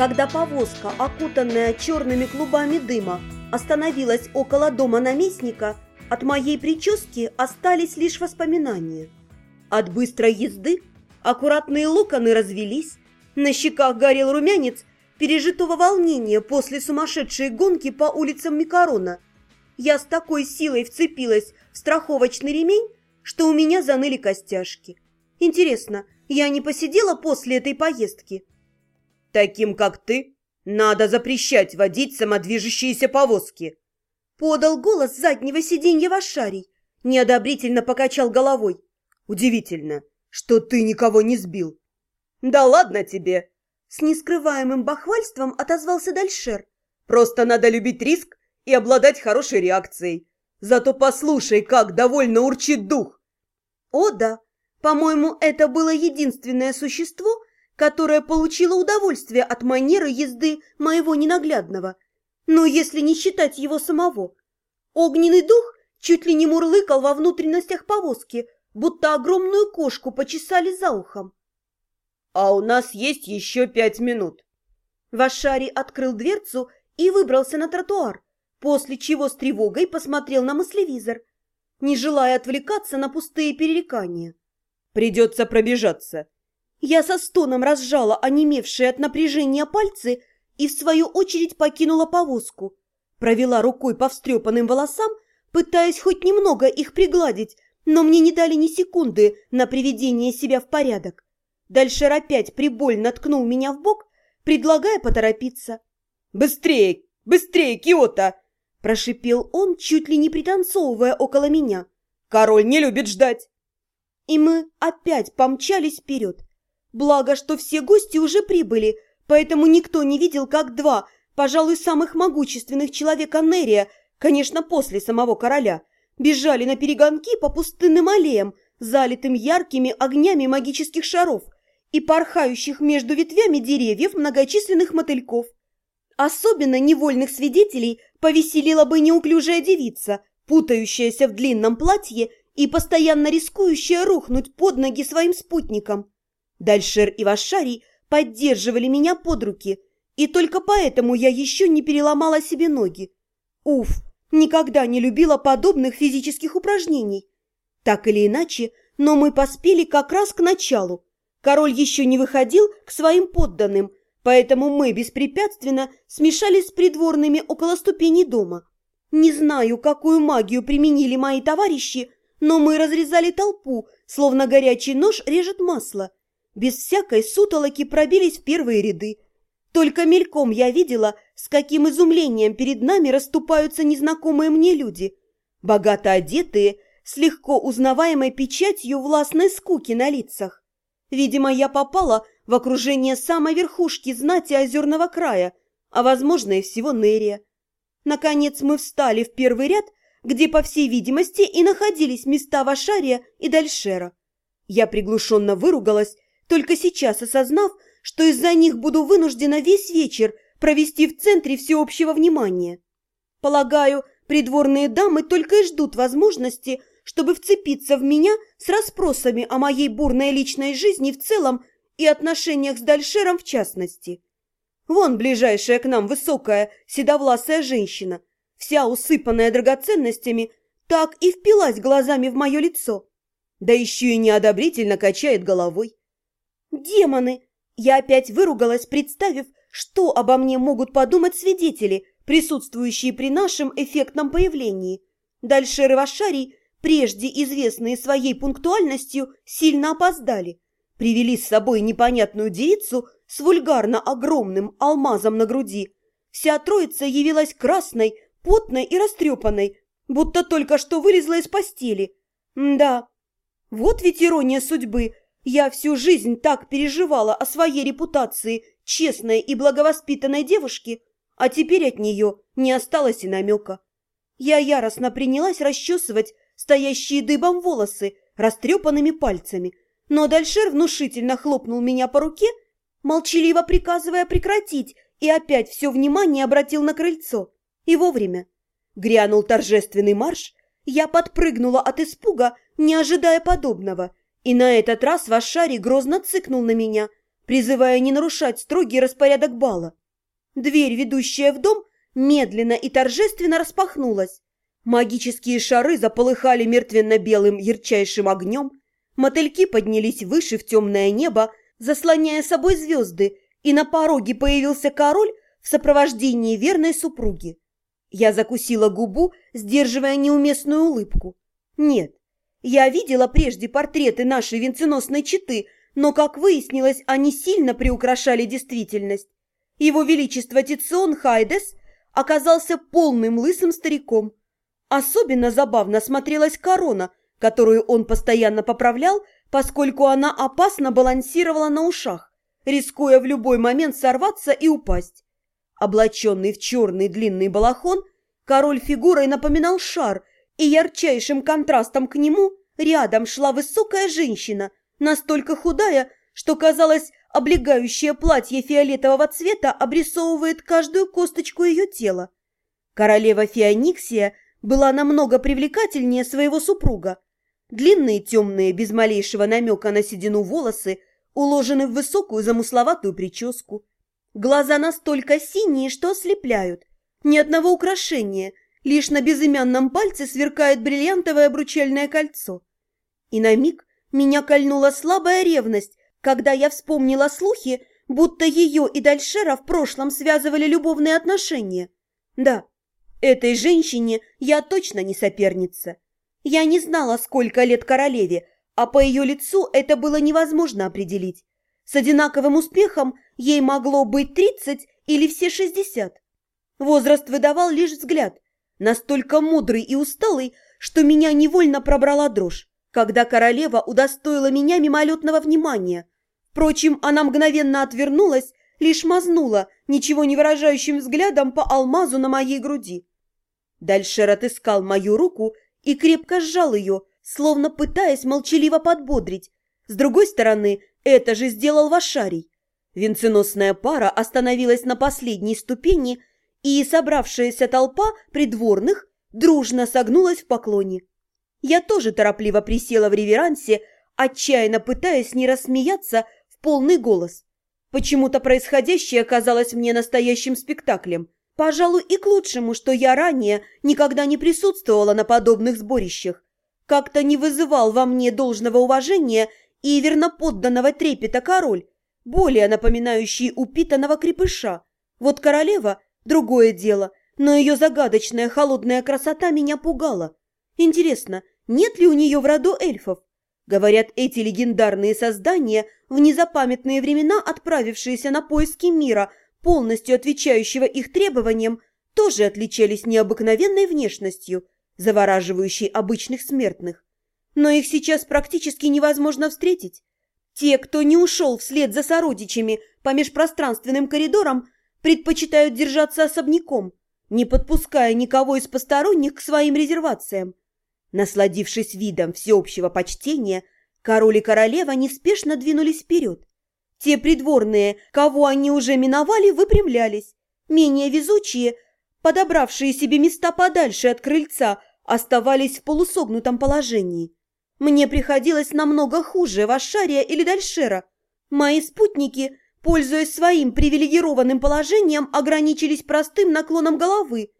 Когда повозка, окутанная черными клубами дыма, остановилась около дома наместника, от моей прически остались лишь воспоминания. От быстрой езды аккуратные локоны развелись, на щеках горел румянец пережитого волнения после сумасшедшей гонки по улицам Микарона. Я с такой силой вцепилась в страховочный ремень, что у меня заныли костяшки. Интересно, я не посидела после этой поездки? Таким, как ты, надо запрещать водить самодвижущиеся повозки. Подал голос заднего сиденья Вашарий, неодобрительно покачал головой. Удивительно, что ты никого не сбил. Да ладно тебе. С нескрываемым бахвальством отозвался Дальшер. Просто надо любить риск и обладать хорошей реакцией. Зато послушай, как довольно урчит дух. О да, по-моему, это было единственное существо, которое получило удовольствие от манеры езды моего ненаглядного. Но если не считать его самого. Огненный дух чуть ли не мурлыкал во внутренностях повозки, будто огромную кошку почесали за ухом. «А у нас есть еще пять минут». Вашари открыл дверцу и выбрался на тротуар, после чего с тревогой посмотрел на мыслевизор, не желая отвлекаться на пустые перерекания. «Придется пробежаться», я со стоном разжала онемевшие от напряжения пальцы и, в свою очередь, покинула повозку. Провела рукой по встрепанным волосам, пытаясь хоть немного их пригладить, но мне не дали ни секунды на приведение себя в порядок. Дальше опять прибольно ткнул меня в бок, предлагая поторопиться. «Быстрее! Быстрее, Киота!» Прошипел он, чуть ли не пританцовывая около меня. «Король не любит ждать!» И мы опять помчались вперед. Благо, что все гости уже прибыли, поэтому никто не видел, как два, пожалуй, самых могущественных человека Нерия, конечно, после самого короля, бежали на перегонки по пустынным аллеям, залитым яркими огнями магических шаров и порхающих между ветвями деревьев многочисленных мотыльков. Особенно невольных свидетелей повеселила бы неуклюжая девица, путающаяся в длинном платье и постоянно рискующая рухнуть под ноги своим спутникам. Дальшер и Вашарий поддерживали меня под руки, и только поэтому я еще не переломала себе ноги. Уф, никогда не любила подобных физических упражнений. Так или иначе, но мы поспели как раз к началу. Король еще не выходил к своим подданным, поэтому мы беспрепятственно смешались с придворными около ступеней дома. Не знаю, какую магию применили мои товарищи, но мы разрезали толпу, словно горячий нож режет масло без всякой сутолоки пробились в первые ряды. Только мельком я видела, с каким изумлением перед нами расступаются незнакомые мне люди, богато одетые, с легко узнаваемой печатью властной скуки на лицах. Видимо, я попала в окружение самой верхушки знати озерного края, а, возможно, и всего Нерия. Наконец мы встали в первый ряд, где, по всей видимости, и находились места Вашария и Дальшера. Я приглушенно выругалась только сейчас осознав, что из-за них буду вынуждена весь вечер провести в центре всеобщего внимания. Полагаю, придворные дамы только и ждут возможности, чтобы вцепиться в меня с расспросами о моей бурной личной жизни в целом и отношениях с Дальшером в частности. Вон ближайшая к нам высокая седовласая женщина, вся усыпанная драгоценностями, так и впилась глазами в мое лицо, да еще и неодобрительно качает головой. «Демоны!» Я опять выругалась, представив, что обо мне могут подумать свидетели, присутствующие при нашем эффектном появлении. Дальше Рывашарий, прежде известные своей пунктуальностью, сильно опоздали. Привели с собой непонятную девицу с вульгарно огромным алмазом на груди. Вся троица явилась красной, потной и растрепанной, будто только что вылезла из постели. М да, вот ведь ирония судьбы – я всю жизнь так переживала о своей репутации честной и благовоспитанной девушки, а теперь от нее не осталось и намека. Я яростно принялась расчесывать стоящие дыбом волосы растрепанными пальцами, но Дальшер внушительно хлопнул меня по руке, молчаливо приказывая прекратить, и опять все внимание обратил на крыльцо. И вовремя. Грянул торжественный марш, я подпрыгнула от испуга, не ожидая подобного – и на этот раз Вашари грозно цыкнул на меня, призывая не нарушать строгий распорядок бала. Дверь, ведущая в дом, медленно и торжественно распахнулась. Магические шары заполыхали мертвенно-белым ярчайшим огнем, мотыльки поднялись выше в темное небо, заслоняя собой звезды, и на пороге появился король в сопровождении верной супруги. Я закусила губу, сдерживая неуместную улыбку. Нет, я видела прежде портреты нашей венценосной четы, но, как выяснилось, они сильно приукрашали действительность. Его Величество Тицион Хайдес оказался полным лысым стариком. Особенно забавно смотрелась корона, которую он постоянно поправлял, поскольку она опасно балансировала на ушах, рискуя в любой момент сорваться и упасть. Облаченный в черный длинный балахон, король фигурой напоминал шар, и ярчайшим контрастом к нему рядом шла высокая женщина, настолько худая, что, казалось, облегающее платье фиолетового цвета обрисовывает каждую косточку ее тела. Королева Феониксия была намного привлекательнее своего супруга. Длинные темные, без малейшего намека на седину волосы, уложены в высокую замысловатую прическу. Глаза настолько синие, что ослепляют. Ни одного украшения, лишь на безымянном пальце сверкает бриллиантовое обручальное кольцо. И на миг меня кольнула слабая ревность, когда я вспомнила слухи, будто ее и Дальшера в прошлом связывали любовные отношения. Да, этой женщине я точно не соперница. Я не знала, сколько лет королеве, а по ее лицу это было невозможно определить. С одинаковым успехом ей могло быть 30 или все 60. Возраст выдавал лишь взгляд, настолько мудрый и усталый, что меня невольно пробрала дрожь, когда королева удостоила меня мимолетного внимания. Впрочем, она мгновенно отвернулась, лишь мазнула, ничего не выражающим взглядом по алмазу на моей груди. Дальше отыскал мою руку и крепко сжал ее, словно пытаясь молчаливо подбодрить. С другой стороны, это же сделал Вашарий. Венценосная пара остановилась на последней ступени, и собравшаяся толпа придворных дружно согнулась в поклоне. Я тоже торопливо присела в реверансе, отчаянно пытаясь не рассмеяться в полный голос. Почему-то происходящее казалось мне настоящим спектаклем. Пожалуй, и к лучшему, что я ранее никогда не присутствовала на подобных сборищах. Как-то не вызывал во мне должного уважения и верноподданного трепета король, более напоминающий упитанного крепыша. Вот королева – другое дело, но ее загадочная холодная красота меня пугала. Интересно, нет ли у нее в роду эльфов? Говорят, эти легендарные создания, в незапамятные времена отправившиеся на поиски мира, полностью отвечающего их требованиям, тоже отличались необыкновенной внешностью, завораживающей обычных смертных но их сейчас практически невозможно встретить. Те, кто не ушел вслед за сородичами по межпространственным коридорам, предпочитают держаться особняком, не подпуская никого из посторонних к своим резервациям. Насладившись видом всеобщего почтения, король и королева неспешно двинулись вперед. Те придворные, кого они уже миновали, выпрямлялись. Менее везучие, подобравшие себе места подальше от крыльца, оставались в полусогнутом положении. Мне приходилось намного хуже Вашария или Дальшера. Мои спутники, пользуясь своим привилегированным положением, ограничились простым наклоном головы.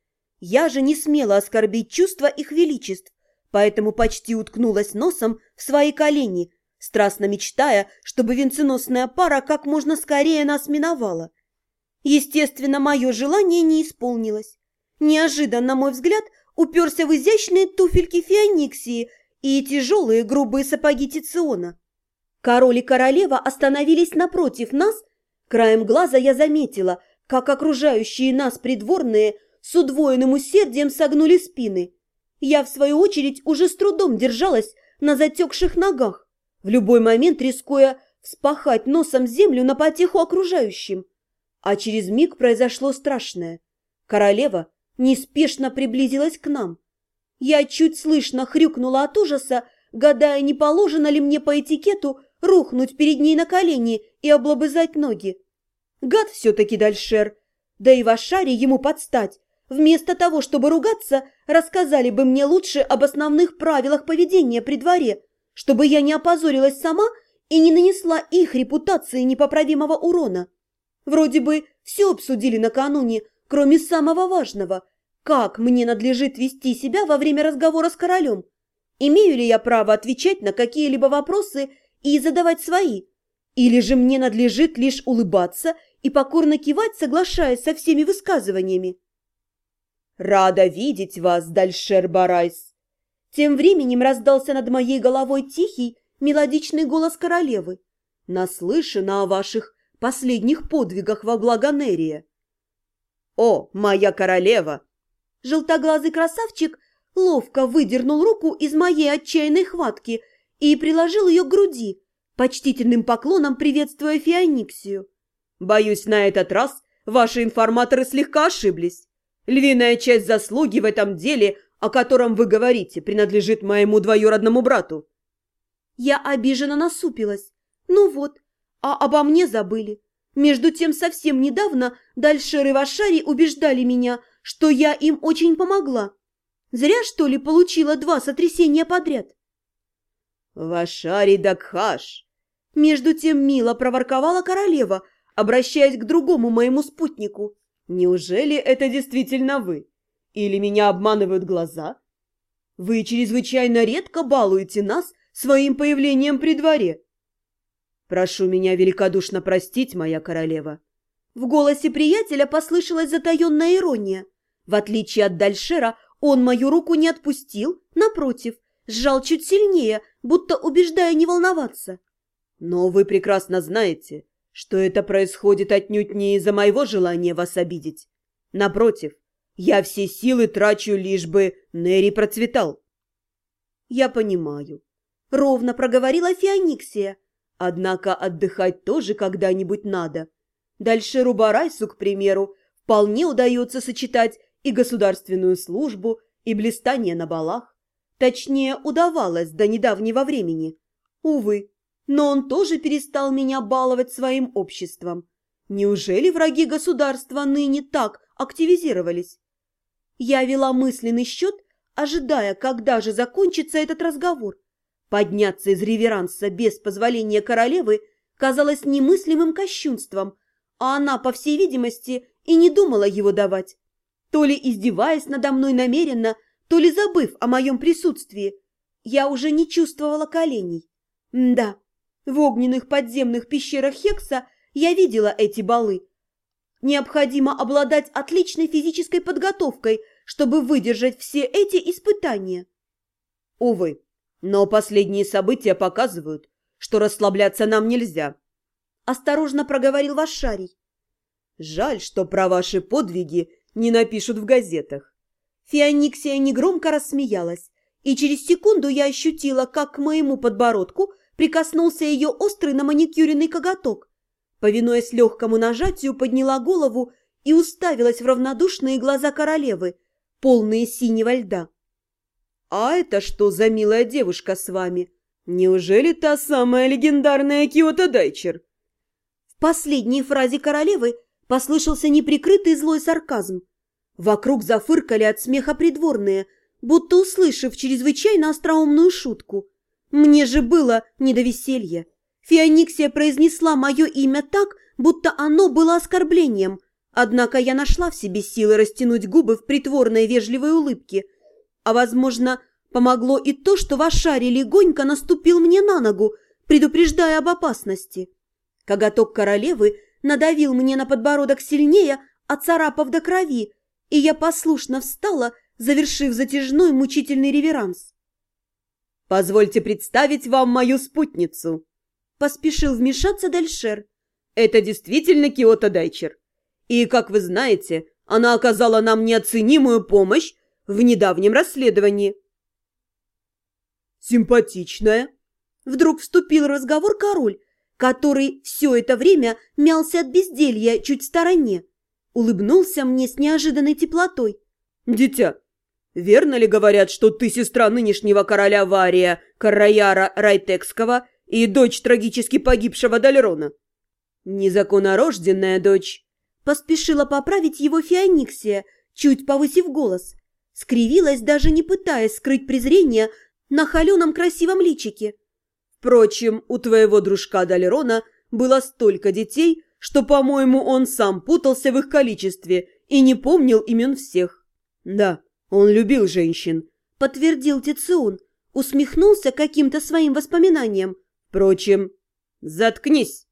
Я же не смела оскорбить чувства их величеств, поэтому почти уткнулась носом в свои колени, страстно мечтая, чтобы венценосная пара как можно скорее нас миновала. Естественно, мое желание не исполнилось. Неожиданно, на мой взгляд, уперся в изящные туфельки Феониксии – и тяжелые грубые сапоги Тициона. Король и королева остановились напротив нас. Краем глаза я заметила, как окружающие нас придворные с удвоенным усердием согнули спины. Я, в свою очередь, уже с трудом держалась на затекших ногах, в любой момент рискуя вспахать носом землю на потеху окружающим. А через миг произошло страшное. Королева неспешно приблизилась к нам. Я чуть слышно хрюкнула от ужаса, гадая, не положено ли мне по этикету рухнуть перед ней на колени и облобызать ноги. Гад все-таки Дальшер, да и в Ашаре ему подстать. Вместо того, чтобы ругаться, рассказали бы мне лучше об основных правилах поведения при дворе, чтобы я не опозорилась сама и не нанесла их репутации непоправимого урона. Вроде бы все обсудили накануне, кроме самого важного – как мне надлежит вести себя во время разговора с королем. Имею ли я право отвечать на какие-либо вопросы и задавать свои? Или же мне надлежит лишь улыбаться и покорно кивать, соглашаясь со всеми высказываниями? «Рада видеть вас, Дальшер Барайс!» Тем временем раздался над моей головой тихий, мелодичный голос королевы. «Наслышана о ваших последних подвигах во благо Нерия». «О, моя королева!» Желтоглазый красавчик ловко выдернул руку из моей отчаянной хватки и приложил ее к груди, почтительным поклоном приветствуя Феониксию. «Боюсь, на этот раз ваши информаторы слегка ошиблись. Львиная часть заслуги в этом деле, о котором вы говорите, принадлежит моему двоюродному брату». Я обиженно насупилась. Ну вот, а обо мне забыли. Между тем, совсем недавно Дальшер и Вашари убеждали меня, что я им очень помогла. Зря, что ли, получила два сотрясения подряд? «Вашари Дакхаш!» Между тем мило проворковала королева, обращаясь к другому моему спутнику. «Неужели это действительно вы? Или меня обманывают глаза? Вы чрезвычайно редко балуете нас своим появлением при дворе. Прошу меня великодушно простить, моя королева». В голосе приятеля послышалась затаенная ирония. В отличие от Дальшера, он мою руку не отпустил, напротив, сжал чуть сильнее, будто убеждая не волноваться. «Но вы прекрасно знаете, что это происходит отнюдь не из-за моего желания вас обидеть. Напротив, я все силы трачу, лишь бы Нери процветал». «Я понимаю», — ровно проговорила Феониксия. «Однако отдыхать тоже когда-нибудь надо». Дальше Рубарайсу, к примеру, вполне удается сочетать и государственную службу, и блистание на балах. Точнее, удавалось до недавнего времени. Увы, но он тоже перестал меня баловать своим обществом. Неужели враги государства ныне так активизировались? Я вела мысленный счет, ожидая, когда же закончится этот разговор. Подняться из реверанса без позволения королевы казалось немыслимым кощунством, а она, по всей видимости, и не думала его давать. То ли издеваясь надо мной намеренно, то ли забыв о моем присутствии, я уже не чувствовала коленей. М да, в огненных подземных пещерах Хекса я видела эти балы. Необходимо обладать отличной физической подготовкой, чтобы выдержать все эти испытания. Увы, но последние события показывают, что расслабляться нам нельзя. Осторожно проговорил Вашарий. Жаль, что про ваши подвиги не напишут в газетах. Феониксия негромко рассмеялась, и через секунду я ощутила, как к моему подбородку прикоснулся ее острый на маникюренный коготок. Повинуясь легкому нажатию, подняла голову и уставилась в равнодушные глаза королевы, полные синего льда. «А это что за милая девушка с вами? Неужели та самая легендарная Киота Дайчер?» В последней фразе королевы послышался неприкрытый злой сарказм. Вокруг зафыркали от смеха придворные, будто услышав чрезвычайно остроумную шутку. Мне же было не до веселья. Феониксия произнесла мое имя так, будто оно было оскорблением, однако я нашла в себе силы растянуть губы в притворной вежливой улыбке. А, возможно, помогло и то, что Вашари легонько наступил мне на ногу, предупреждая об опасности. Коготок королевы надавил мне на подбородок сильнее, оцарапав до крови, и я послушно встала, завершив затяжной мучительный реверанс. «Позвольте представить вам мою спутницу», – поспешил вмешаться Дальшер. «Это действительно Киота Дайчер. И, как вы знаете, она оказала нам неоценимую помощь в недавнем расследовании». «Симпатичная», – вдруг вступил разговор король, который все это время мялся от безделья чуть в стороне. Улыбнулся мне с неожиданной теплотой. «Дитя, верно ли говорят, что ты сестра нынешнего короля Вария, Караяра Райтекского и дочь трагически погибшего Дальрона?» «Незаконнорожденная дочь», – поспешила поправить его Феониксия, чуть повысив голос. Скривилась, даже не пытаясь скрыть презрение на холеном красивом личике. Впрочем, у твоего дружка Далерона было столько детей, что, по-моему, он сам путался в их количестве и не помнил имен всех. Да, он любил женщин, подтвердил Тицион, усмехнулся каким-то своим воспоминанием. Впрочем, заткнись.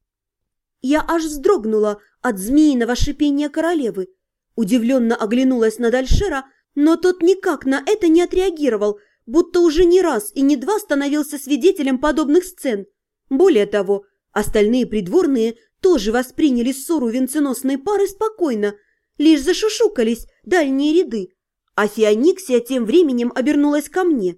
Я аж вздрогнула от змеиного шипения королевы. Удивленно оглянулась на Дальшера, но тот никак на это не отреагировал, будто уже не раз и не два становился свидетелем подобных сцен. Более того, остальные придворные тоже восприняли ссору венценосной пары спокойно, лишь зашушукались дальние ряды, а Феониксия тем временем обернулась ко мне.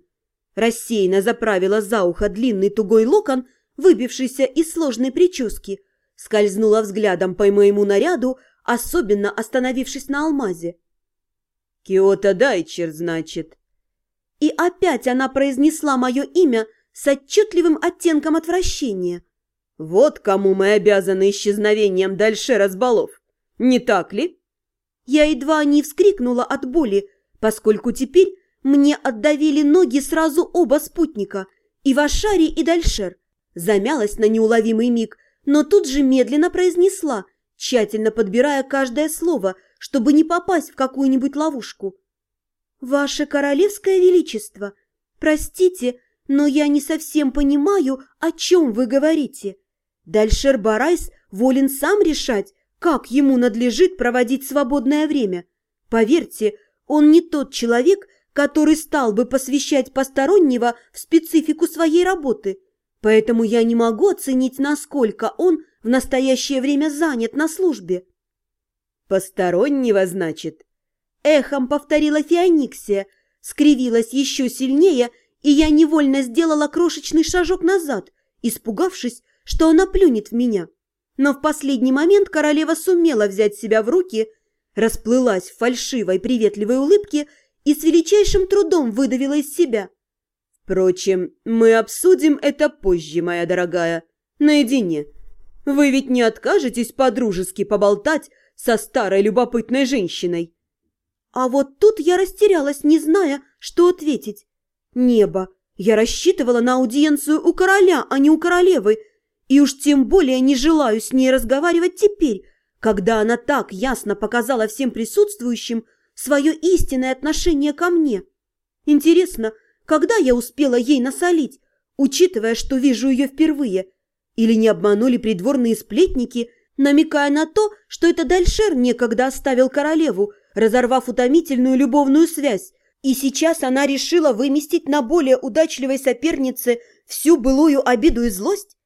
Рассеянно заправила за ухо длинный тугой локон, выбившийся из сложной прически, скользнула взглядом по моему наряду, особенно остановившись на алмазе. «Киота Дайчер, значит». И опять она произнесла мое имя с отчетливым оттенком отвращения. «Вот кому мы обязаны исчезновением дальше разболов, не так ли?» Я едва не вскрикнула от боли, поскольку теперь мне отдавили ноги сразу оба спутника, и Вашари, и Дальшер. Замялась на неуловимый миг, но тут же медленно произнесла, тщательно подбирая каждое слово, чтобы не попасть в какую-нибудь ловушку. «Ваше Королевское Величество, простите, но я не совсем понимаю, о чем вы говорите. Дальшер Барайс волен сам решать, как ему надлежит проводить свободное время. Поверьте, он не тот человек, который стал бы посвящать постороннего в специфику своей работы. Поэтому я не могу оценить, насколько он в настоящее время занят на службе. «Постороннего, значит?» Эхом повторила Феониксия, скривилась еще сильнее, и я невольно сделала крошечный шажок назад, испугавшись, что она плюнет в меня. Но в последний момент королева сумела взять себя в руки, расплылась в фальшивой приветливой улыбке и с величайшим трудом выдавила из себя. «Впрочем, мы обсудим это позже, моя дорогая, наедине. Вы ведь не откажетесь по-дружески поболтать со старой любопытной женщиной?» А вот тут я растерялась, не зная, что ответить. Небо. Я рассчитывала на аудиенцию у короля, а не у королевы, и уж тем более не желаю с ней разговаривать теперь, когда она так ясно показала всем присутствующим, свое истинное отношение ко мне. Интересно, когда я успела ей насолить, учитывая, что вижу ее впервые? Или не обманули придворные сплетники, намекая на то, что это Дальшер некогда оставил королеву, разорвав утомительную любовную связь, и сейчас она решила выместить на более удачливой сопернице всю былую обиду и злость?